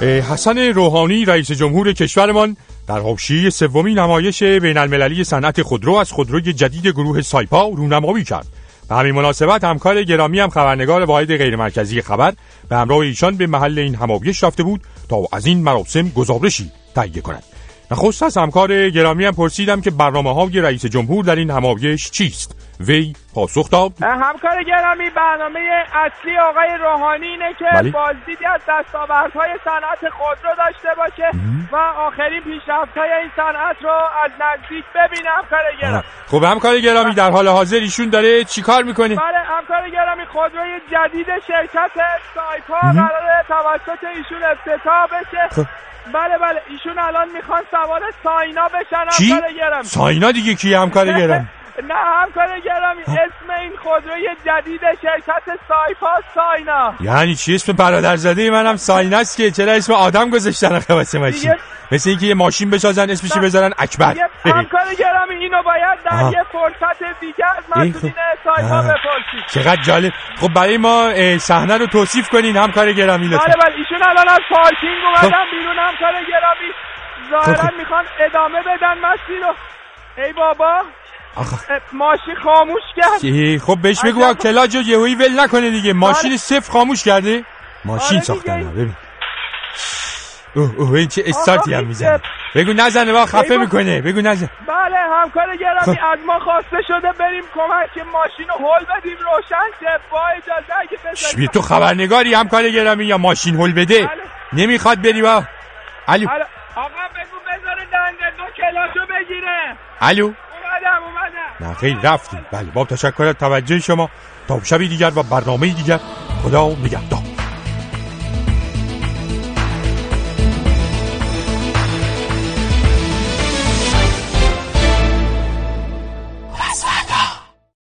حسن روحانی رئیس جمهور کشورمان در حوشی سومین نمایش بین المللی صنعت خودرو از خودروی جدید گروه سایپا رونمایی کرد. به همین مناسبت همکار گرامی هم خبرنگار واحد غیرمرکزی خبر به همراه ایشان به محل این همایش رفته بود تا از این مراسم گزارشی تهیه کند. نخست از همکار گرامی هم پرسیدم که برنامه های رئیس جمهور در این همایش چیست وی پاسخ داد. همکار گرامی برنامه اصلی آقای روحانی اینه که بله؟ بازدیدی از دستاوردهای صنعت خودرو داشته باشه و آخرین پیشرفت‌های این صنعت رو از نزدیک ببینه همکار گرامی. خب همکار گرامی در حال حاضر ایشون داره چیکار می‌کنه؟ بله همکار گرامی خودروی جدید شرکت سایپا قرار توسط ایشون افتتاح بشه. خب. بله بله ایشون الان می‌خوان سوار ساینا بشن چی؟ ساینا دیگه کی همکار گرامی؟ نه همکار گرامی اسم این خودروی جدید شرکت سایپا ساینا. یعنی چی؟ اسم برادر زده منم سایناست که چرا اسم آدم گذاشتن واسه ماشین؟ مثل اینکه یه ماشین بسازن اسمش بذارن اکبر. همکار گرامی اینو باید در یه فرصت دیگه از مسئولین خب. سایپا بپرسید. چقدر جالب. خب برای ما صحنه رو توصیف کنین همکار گرامی لطفا. بله بله ایشون الان از پارکینگ اومدن خب. بیرون همکار گرامی. ظاهرا خب، می‌خوان ادامه بدن مسیر رو. ای بابا. ماشین خاموش کرد. خب بهش بگو کلاج رو یهویی ول نکنه دیگه. ماشین صفر خاموش کرده ماشین آره ساختن ببین. اوه اوه این چه استارتی هم می‌زنه بگو نزنه با خفه می‌کنه. بگو نزن. بله همکار گرامی خب. از ما خواسته شده بریم کمک که ماشین رو هل بدیم. روشن شه. با اجازه اگه بزنیم تو خبرنگاری همکار گرامی یا ماشین هل بده. بله. نمی‌خواد بری با الو. آقا بگو بذاره دنده دو کلاشو بگیره. الو. نه خیلی رفتیم بله با تشکر توجه شما. تا شبی دیگر و برنامه دیگر. خدا نگهدار.